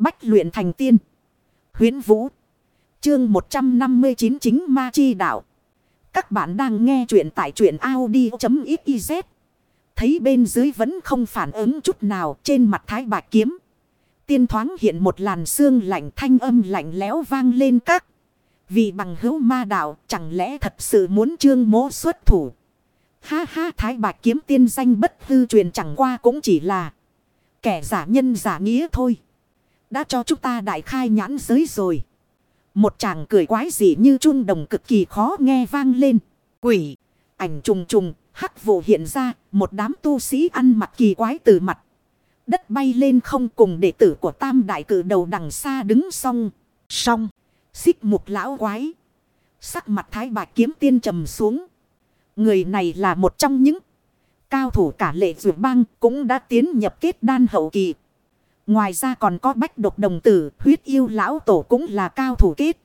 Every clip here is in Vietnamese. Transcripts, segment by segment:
Bách luyện thành tiên. Huyến Vũ. Chương 159 chính ma chi đạo. Các bạn đang nghe truyện tại truyện Audi.xyz. Thấy bên dưới vẫn không phản ứng chút nào trên mặt thái bạch kiếm. Tiên thoáng hiện một làn xương lạnh thanh âm lạnh lẽo vang lên các. Vì bằng hữu ma đạo, chẳng lẽ thật sự muốn trương mố xuất thủ. Ha ha, thái bạch kiếm tiên danh bất hư truyền chẳng qua cũng chỉ là kẻ giả nhân giả nghĩa thôi. Đã cho chúng ta đại khai nhãn giới rồi. Một chàng cười quái dị như trung đồng cực kỳ khó nghe vang lên. Quỷ, ảnh trùng trùng, hắc vụ hiện ra, một đám tu sĩ ăn mặc kỳ quái từ mặt. Đất bay lên không cùng đệ tử của tam đại cử đầu đằng xa đứng song. Song, xích mục lão quái. Sắc mặt thái bạch kiếm tiên trầm xuống. Người này là một trong những cao thủ cả lệ dược băng cũng đã tiến nhập kết đan hậu kỳ. Ngoài ra còn có bách độc đồng tử, huyết yêu lão tổ cũng là cao thủ kết.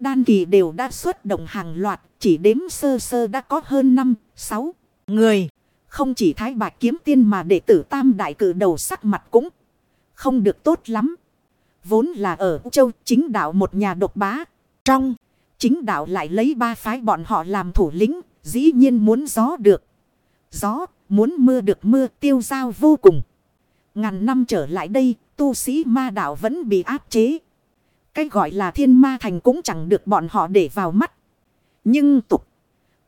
Đan kỳ đều đã xuất động hàng loạt, chỉ đếm sơ sơ đã có hơn 5, 6 người. Không chỉ thái bạch kiếm tiên mà đệ tử tam đại cử đầu sắc mặt cũng không được tốt lắm. Vốn là ở châu chính đạo một nhà độc bá. Trong chính đạo lại lấy ba phái bọn họ làm thủ lĩnh, dĩ nhiên muốn gió được. Gió, muốn mưa được mưa tiêu giao vô cùng. Ngàn năm trở lại đây, tu sĩ ma đạo vẫn bị áp chế. Cái gọi là thiên ma thành cũng chẳng được bọn họ để vào mắt. Nhưng tục,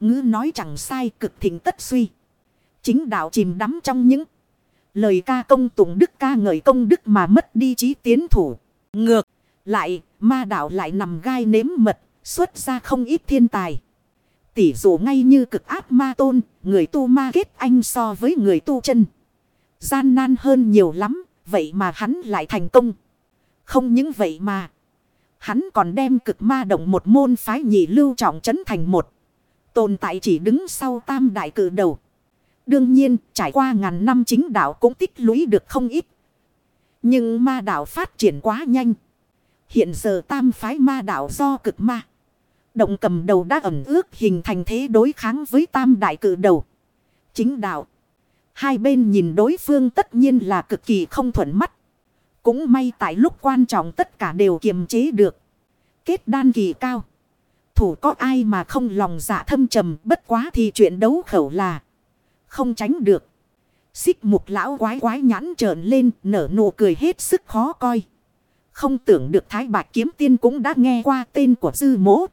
ngữ nói chẳng sai cực thịnh tất suy. Chính đạo chìm đắm trong những lời ca công tụng đức ca ngợi công đức mà mất đi trí tiến thủ. Ngược lại, ma đạo lại nằm gai nếm mật, xuất ra không ít thiên tài. Tỷ dụ ngay như cực áp ma tôn, người tu ma kết anh so với người tu chân. Gian nan hơn nhiều lắm, vậy mà hắn lại thành công. Không những vậy mà. Hắn còn đem cực ma động một môn phái nhị lưu trọng trấn thành một. Tồn tại chỉ đứng sau tam đại cử đầu. Đương nhiên, trải qua ngàn năm chính đạo cũng tích lũy được không ít. Nhưng ma đạo phát triển quá nhanh. Hiện giờ tam phái ma đạo do cực ma. Động cầm đầu đã ẩm ước hình thành thế đối kháng với tam đại cử đầu. Chính đạo. Hai bên nhìn đối phương tất nhiên là cực kỳ không thuận mắt. Cũng may tại lúc quan trọng tất cả đều kiềm chế được. Kết đan kỳ cao. Thủ có ai mà không lòng dạ thâm trầm, bất quá thì chuyện đấu khẩu là không tránh được. Xích mục lão quái quái nhãn trợn lên, nở nụ cười hết sức khó coi. Không tưởng được thái bạch kiếm tiên cũng đã nghe qua tên của dư mố.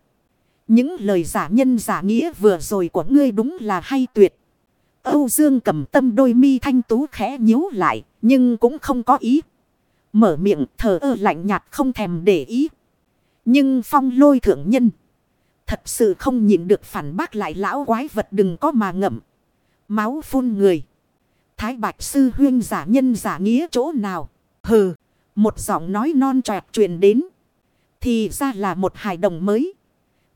Những lời giả nhân giả nghĩa vừa rồi của ngươi đúng là hay tuyệt. Âu Dương cầm tâm đôi mi thanh tú khẽ nhíu lại, nhưng cũng không có ý. Mở miệng thờ ơ lạnh nhạt không thèm để ý. Nhưng phong lôi thượng nhân. Thật sự không nhịn được phản bác lại lão quái vật đừng có mà ngậm. Máu phun người. Thái bạch sư huyên giả nhân giả nghĩa chỗ nào. Hừ. Một giọng nói non trọt truyền đến. Thì ra là một hài đồng mới.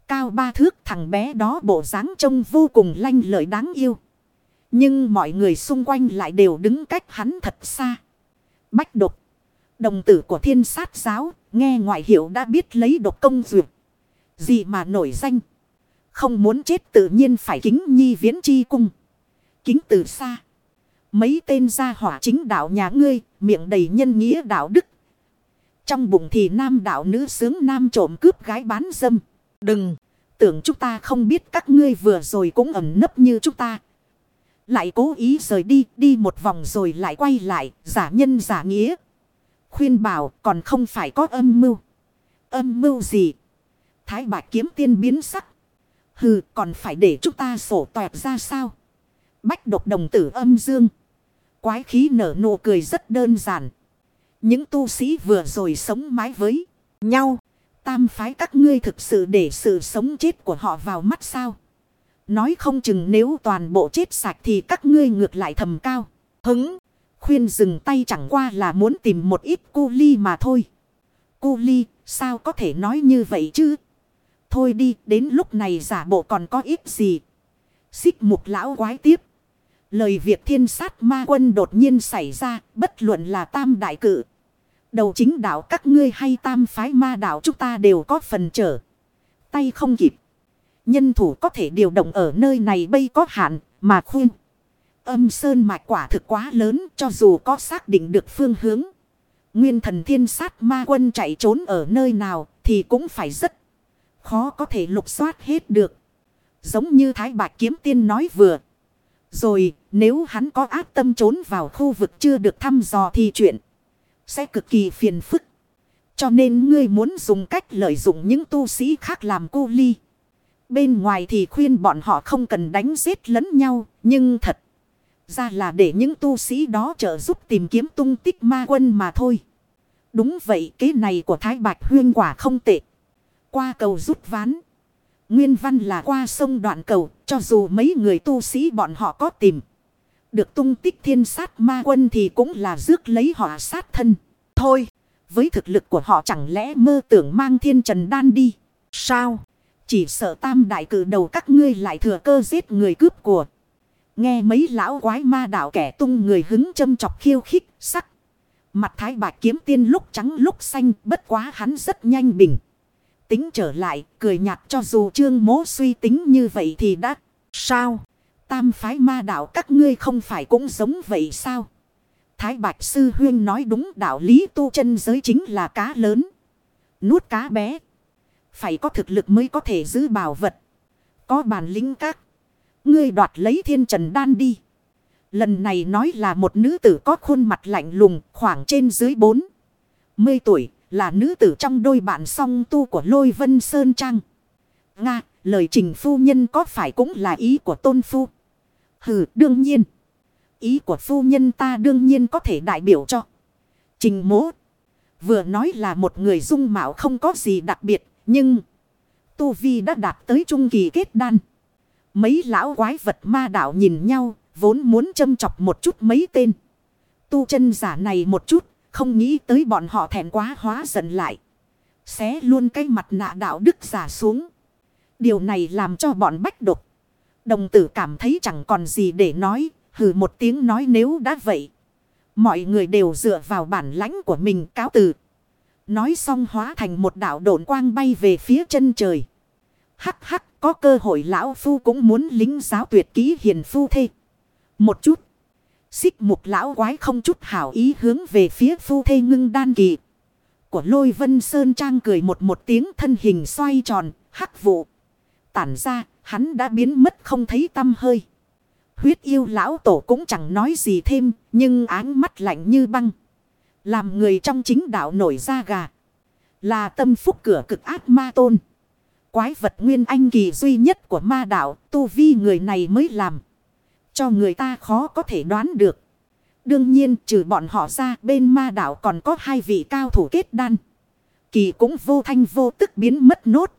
Cao ba thước thằng bé đó bộ dáng trông vô cùng lanh lợi đáng yêu. Nhưng mọi người xung quanh lại đều đứng cách hắn thật xa. Bách độc. Đồng tử của thiên sát giáo, nghe ngoại hiệu đã biết lấy độc công duyệt. Gì mà nổi danh. Không muốn chết tự nhiên phải kính nhi viễn chi cung. Kính từ xa. Mấy tên gia hỏa chính đạo nhà ngươi, miệng đầy nhân nghĩa đạo đức. Trong bụng thì nam đạo nữ sướng nam trộm cướp gái bán dâm. Đừng, tưởng chúng ta không biết các ngươi vừa rồi cũng ẩn nấp như chúng ta. Lại cố ý rời đi, đi một vòng rồi lại quay lại, giả nhân giả nghĩa. Khuyên bảo còn không phải có âm mưu. Âm mưu gì? Thái bạc kiếm tiên biến sắc. Hừ, còn phải để chúng ta sổ toẹt ra sao? Bách độc đồng tử âm dương. Quái khí nở nụ cười rất đơn giản. Những tu sĩ vừa rồi sống mái với nhau. Tam phái các ngươi thực sự để sự sống chết của họ vào mắt sao? Nói không chừng nếu toàn bộ chết sạch thì các ngươi ngược lại thầm cao. Hứng. Khuyên dừng tay chẳng qua là muốn tìm một ít cu ly mà thôi. Cu ly, sao có thể nói như vậy chứ? Thôi đi, đến lúc này giả bộ còn có ít gì. Xích mục lão quái tiếp. Lời việc thiên sát ma quân đột nhiên xảy ra, bất luận là tam đại cự. Đầu chính đạo các ngươi hay tam phái ma đạo chúng ta đều có phần trở. Tay không kịp. Nhân thủ có thể điều động ở nơi này bây có hạn, mà khuyên. Âm sơn mạch quả thực quá lớn, cho dù có xác định được phương hướng. Nguyên thần thiên sát ma quân chạy trốn ở nơi nào, thì cũng phải rất khó có thể lục soát hết được. Giống như Thái Bạch Kiếm Tiên nói vừa. Rồi, nếu hắn có ác tâm trốn vào khu vực chưa được thăm dò thì chuyện sẽ cực kỳ phiền phức. Cho nên ngươi muốn dùng cách lợi dụng những tu sĩ khác làm cô ly. Bên ngoài thì khuyên bọn họ không cần đánh giết lẫn nhau. Nhưng thật ra là để những tu sĩ đó trợ giúp tìm kiếm tung tích ma quân mà thôi. Đúng vậy, kế này của Thái Bạch Huyên quả không tệ. Qua cầu rút ván. Nguyên văn là qua sông đoạn cầu. Cho dù mấy người tu sĩ bọn họ có tìm. Được tung tích thiên sát ma quân thì cũng là rước lấy họ sát thân. Thôi. Với thực lực của họ chẳng lẽ mơ tưởng mang thiên trần đan đi. Sao? Chỉ sợ tam đại cử đầu các ngươi lại thừa cơ giết người cướp của. Nghe mấy lão quái ma đạo kẻ tung người hứng châm chọc khiêu khích, sắc. Mặt thái bạch kiếm tiên lúc trắng lúc xanh, bất quá hắn rất nhanh bình. Tính trở lại, cười nhạt cho dù trương mố suy tính như vậy thì đã. Sao? Tam phái ma đạo các ngươi không phải cũng giống vậy sao? Thái Bạch Sư Huyên nói đúng đạo lý tu chân giới chính là cá lớn. Nuốt cá bé. Phải có thực lực mới có thể giữ bảo vật. Có bản lĩnh các. Ngươi đoạt lấy thiên trần đan đi. Lần này nói là một nữ tử có khuôn mặt lạnh lùng khoảng trên dưới bốn mươi tuổi. Là nữ tử trong đôi bạn song tu của lôi vân sơn trang. Nga, lời trình phu nhân có phải cũng là ý của tôn phu? Hừ, đương nhiên. Ý của phu nhân ta đương nhiên có thể đại biểu cho. Trình mố. Vừa nói là một người dung mạo không có gì đặc biệt. Nhưng. Tu Vi đã đạt tới trung kỳ kết đan. Mấy lão quái vật ma đạo nhìn nhau. Vốn muốn châm chọc một chút mấy tên. Tu chân giả này một chút. Không nghĩ tới bọn họ thẹn quá hóa giận lại. Xé luôn cái mặt nạ đạo đức giả xuống. Điều này làm cho bọn bách độc. Đồng tử cảm thấy chẳng còn gì để nói, hừ một tiếng nói nếu đã vậy. Mọi người đều dựa vào bản lãnh của mình cáo từ. Nói xong hóa thành một đạo độn quang bay về phía chân trời. Hắc hắc có cơ hội lão phu cũng muốn lính giáo tuyệt ký hiền phu thê. Một chút. Xích mục lão quái không chút hảo ý hướng về phía phu thê ngưng đan kỳ. Của lôi vân sơn trang cười một một tiếng thân hình xoay tròn, hắc vụ. Tản ra, hắn đã biến mất không thấy tâm hơi. Huyết yêu lão tổ cũng chẳng nói gì thêm, nhưng áng mắt lạnh như băng. Làm người trong chính đạo nổi ra gà. Là tâm phúc cửa cực ác ma tôn. Quái vật nguyên anh kỳ duy nhất của ma đạo, tu vi người này mới làm. Cho người ta khó có thể đoán được. Đương nhiên trừ bọn họ ra bên ma đạo còn có hai vị cao thủ kết đan. Kỳ cũng vô thanh vô tức biến mất nốt.